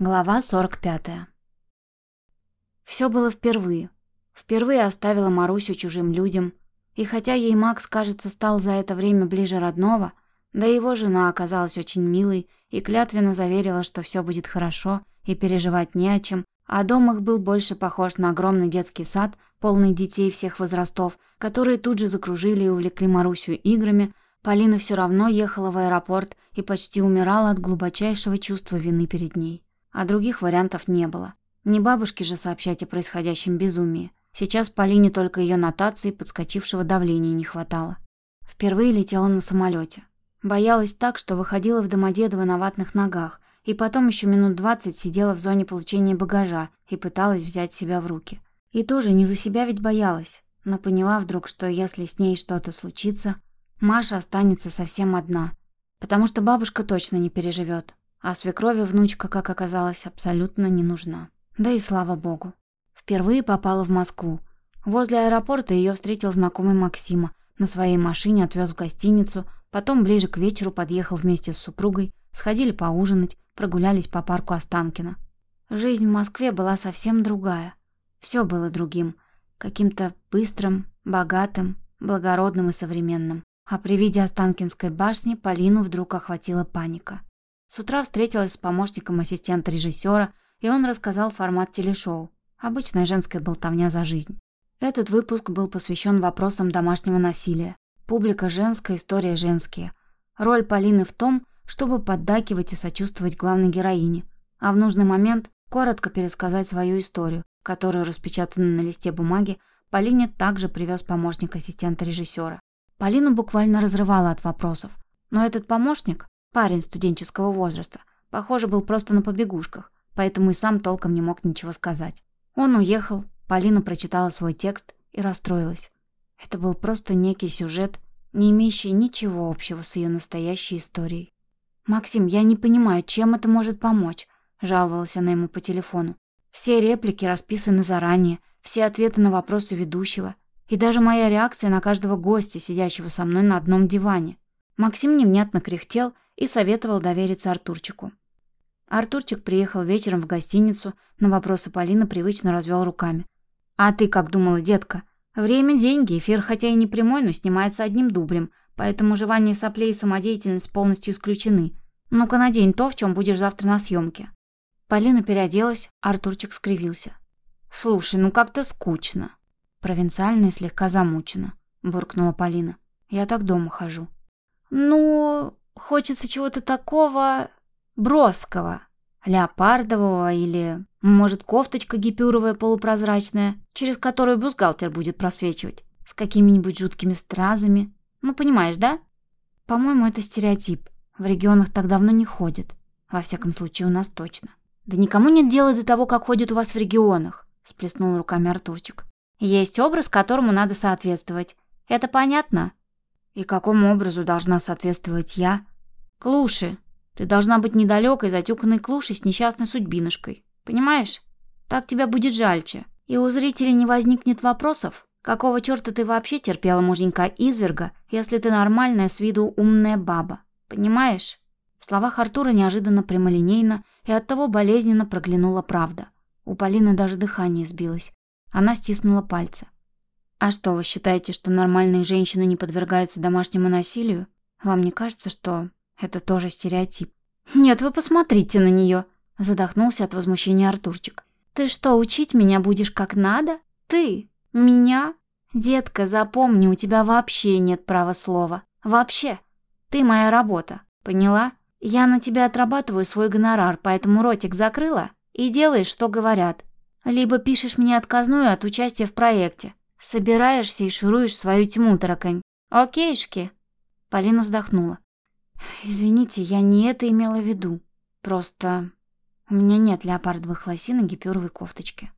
Глава 45. Все было впервые. Впервые оставила Марусю чужим людям, и хотя ей Макс, кажется, стал за это время ближе родного, да его жена оказалась очень милой и клятвенно заверила, что все будет хорошо и переживать не о чем, а дом их был больше похож на огромный детский сад, полный детей всех возрастов, которые тут же закружили и увлекли Марусю играми, Полина все равно ехала в аэропорт и почти умирала от глубочайшего чувства вины перед ней а других вариантов не было. Не бабушке же сообщать о происходящем безумии. Сейчас Полине только ее нотации подскочившего давления не хватало. Впервые летела на самолете. Боялась так, что выходила в Домодедово на ватных ногах, и потом еще минут двадцать сидела в зоне получения багажа и пыталась взять себя в руки. И тоже не за себя ведь боялась, но поняла вдруг, что если с ней что-то случится, Маша останется совсем одна, потому что бабушка точно не переживет, а свекрови внучка, как оказалось, абсолютно не нужна. Да и слава богу. Впервые попала в Москву. Возле аэропорта ее встретил знакомый Максима. На своей машине отвез в гостиницу, потом ближе к вечеру подъехал вместе с супругой, сходили поужинать, прогулялись по парку Останкино. Жизнь в Москве была совсем другая. Все было другим. Каким-то быстрым, богатым, благородным и современным. А при виде Останкинской башни Полину вдруг охватила паника. С утра встретилась с помощником ассистента режиссера, и он рассказал формат телешоу. Обычная женская болтовня за жизнь. Этот выпуск был посвящен вопросам домашнего насилия. Публика женская, история женские. Роль Полины в том, чтобы поддакивать и сочувствовать главной героине, а в нужный момент коротко пересказать свою историю, которую, распечатанную на листе бумаги, Полине также привез помощник ассистента режиссера. Полину буквально разрывала от вопросов. Но этот помощник, Парень студенческого возраста. Похоже, был просто на побегушках, поэтому и сам толком не мог ничего сказать. Он уехал, Полина прочитала свой текст и расстроилась. Это был просто некий сюжет, не имеющий ничего общего с ее настоящей историей. «Максим, я не понимаю, чем это может помочь?» – жаловалась она ему по телефону. «Все реплики расписаны заранее, все ответы на вопросы ведущего, и даже моя реакция на каждого гостя, сидящего со мной на одном диване». Максим невнятно кряхтел и советовал довериться Артурчику. Артурчик приехал вечером в гостиницу, на вопросы Полины привычно развел руками. «А ты как думала, детка? Время – деньги, эфир хотя и не прямой, но снимается одним дублем, поэтому жевание соплей и самодеятельность полностью исключены. Ну-ка надень то, в чем будешь завтра на съемке». Полина переоделась, Артурчик скривился. «Слушай, ну как-то скучно». «Провинциально и слегка замучена», – буркнула Полина. «Я так дома хожу». «Ну, Хочется чего-то такого броского, леопардового или, может, кофточка гипюровая полупрозрачная, через которую бюстгальтер будет просвечивать, с какими-нибудь жуткими стразами. Ну, понимаешь, да? По-моему, это стереотип. В регионах так давно не ходит. Во всяком случае, у нас точно. Да никому нет дела до того, как ходят у вас в регионах, сплеснул руками Артурчик. Есть образ, которому надо соответствовать. Это понятно? И какому образу должна соответствовать я? Клуши. Ты должна быть недалекой, затюканной клушей с несчастной судьбинушкой. Понимаешь? Так тебя будет жальче. И у зрителей не возникнет вопросов, какого черта ты вообще терпела муженька изверга, если ты нормальная с виду умная баба. Понимаешь? В словах Артура неожиданно прямолинейно и оттого болезненно проглянула правда. У Полины даже дыхание сбилось. Она стиснула пальцы. А что, вы считаете, что нормальные женщины не подвергаются домашнему насилию? Вам не кажется, что это тоже стереотип? Нет, вы посмотрите на нее, задохнулся от возмущения Артурчик. Ты что, учить меня будешь как надо? Ты? Меня? Детка, запомни, у тебя вообще нет права слова. Вообще. Ты моя работа. Поняла? Я на тебя отрабатываю свой гонорар, поэтому ротик закрыла и делаешь, что говорят. Либо пишешь мне отказную от участия в проекте, Собираешься и шуруешь свою тьму, таракань. Окейшки?» Полина вздохнула. «Извините, я не это имела в виду. Просто у меня нет леопардовых лосин и гипюровой кофточки».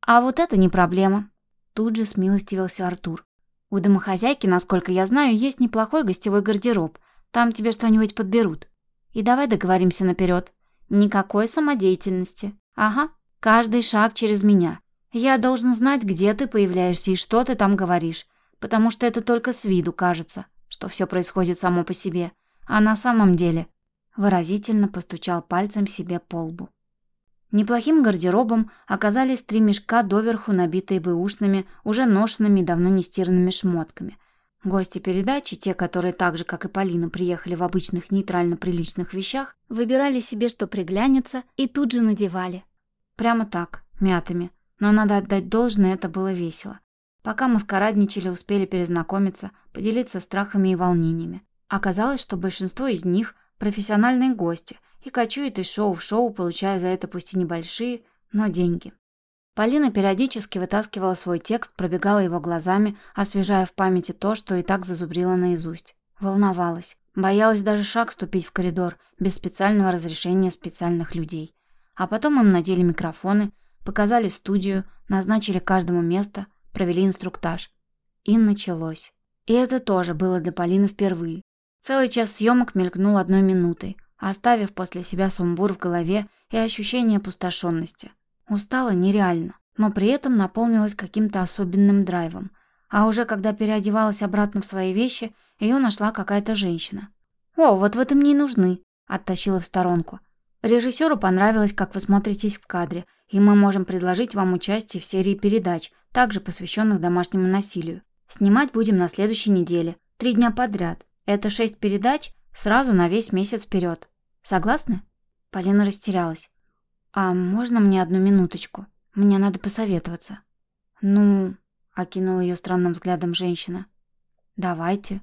«А вот это не проблема», — тут же смилостивился Артур. «У домохозяйки, насколько я знаю, есть неплохой гостевой гардероб. Там тебе что-нибудь подберут. И давай договоримся наперед. Никакой самодеятельности. Ага, каждый шаг через меня. Я должен знать, где ты появляешься и что ты там говоришь, потому что это только с виду кажется, что все происходит само по себе, а на самом деле...» Выразительно постучал пальцем себе по лбу. Неплохим гардеробом оказались три мешка доверху, набитые бэушными, уже ношенными давно не стиранными шмотками. Гости передачи, те, которые так же, как и Полина, приехали в обычных нейтрально-приличных вещах, выбирали себе, что приглянется, и тут же надевали. Прямо так, мятыми. Но надо отдать должное, это было весело. Пока маскарадничали, успели перезнакомиться, поделиться страхами и волнениями. Оказалось, что большинство из них – профессиональные гости и кочуют из шоу в шоу, получая за это пусть и небольшие, но деньги. Полина периодически вытаскивала свой текст, пробегала его глазами, освежая в памяти то, что и так зазубрила наизусть. Волновалась, боялась даже шаг ступить в коридор без специального разрешения специальных людей. А потом им надели микрофоны, показали студию, назначили каждому место, провели инструктаж. И началось. И это тоже было для Полины впервые. Целый час съемок мелькнул одной минутой, оставив после себя сумбур в голове и ощущение опустошенности. Устала нереально, но при этом наполнилась каким-то особенным драйвом. А уже когда переодевалась обратно в свои вещи, ее нашла какая-то женщина. «О, вот вы-то мне и нужны», — оттащила в сторонку. Режиссеру понравилось, как вы смотритесь в кадре, и мы можем предложить вам участие в серии передач, также посвященных домашнему насилию. Снимать будем на следующей неделе, три дня подряд. Это шесть передач сразу на весь месяц вперед. Согласны? Полина растерялась. А можно мне одну минуточку? Мне надо посоветоваться. Ну, окинула ее странным взглядом женщина. Давайте.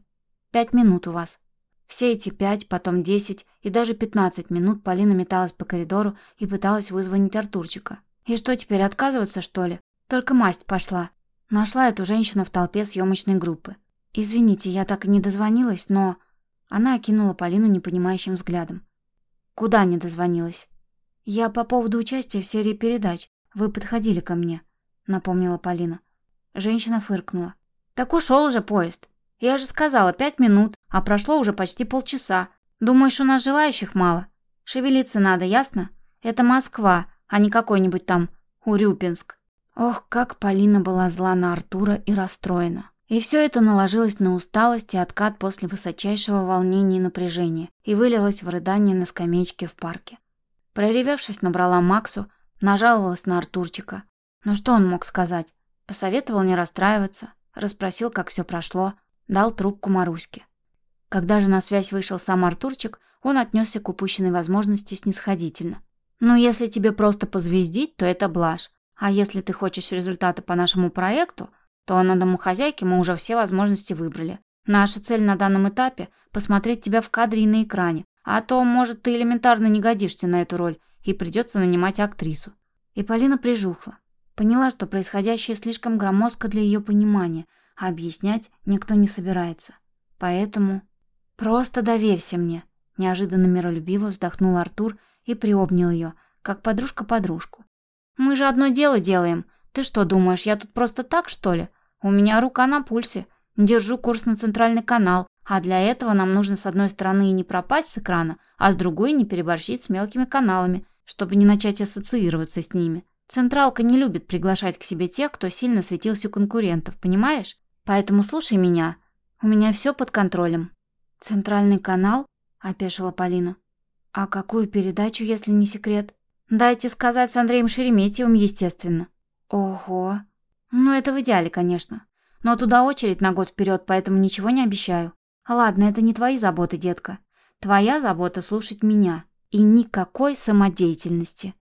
Пять минут у вас. Все эти пять, потом десять и даже пятнадцать минут Полина металась по коридору и пыталась вызвонить Артурчика. И что теперь, отказываться, что ли? Только масть пошла. Нашла эту женщину в толпе съемочной группы. «Извините, я так и не дозвонилась, но...» Она окинула Полину непонимающим взглядом. «Куда не дозвонилась?» «Я по поводу участия в серии передач. Вы подходили ко мне», — напомнила Полина. Женщина фыркнула. «Так ушел уже поезд. Я же сказала, пять минут, а прошло уже почти полчаса. Думаешь, у нас желающих мало? Шевелиться надо, ясно? Это Москва, а не какой-нибудь там Урюпинск. Ох, как Полина была зла на Артура и расстроена. И все это наложилось на усталость и откат после высочайшего волнения и напряжения и вылилось в рыдание на скамеечке в парке. Проревевшись, набрала Максу, нажаловалась на Артурчика. Но что он мог сказать? Посоветовал не расстраиваться, расспросил, как все прошло, дал трубку Маруське. Когда же на связь вышел сам Артурчик, он отнесся к упущенной возможности снисходительно. «Ну, если тебе просто позвездить, то это блажь. А если ты хочешь результаты по нашему проекту, то на домохозяйке мы уже все возможности выбрали. Наша цель на данном этапе – посмотреть тебя в кадре и на экране, а то, может, ты элементарно не годишься на эту роль и придется нанимать актрису». И Полина прижухла. Поняла, что происходящее слишком громоздко для ее понимания – а объяснять никто не собирается. Поэтому просто доверься мне, неожиданно миролюбиво вздохнул Артур и приобнял ее, как подружка подружку. Мы же одно дело делаем. Ты что, думаешь, я тут просто так, что ли? У меня рука на пульсе. Держу курс на центральный канал, а для этого нам нужно с одной стороны не пропасть с экрана, а с другой не переборщить с мелкими каналами, чтобы не начать ассоциироваться с ними. Централка не любит приглашать к себе тех, кто сильно светился у конкурентов, понимаешь? Поэтому слушай меня. У меня все под контролем». «Центральный канал?» – опешила Полина. «А какую передачу, если не секрет?» «Дайте сказать с Андреем Шереметьевым, естественно». «Ого!» «Ну, это в идеале, конечно. Но туда очередь на год вперед, поэтому ничего не обещаю. Ладно, это не твои заботы, детка. Твоя забота – слушать меня. И никакой самодеятельности».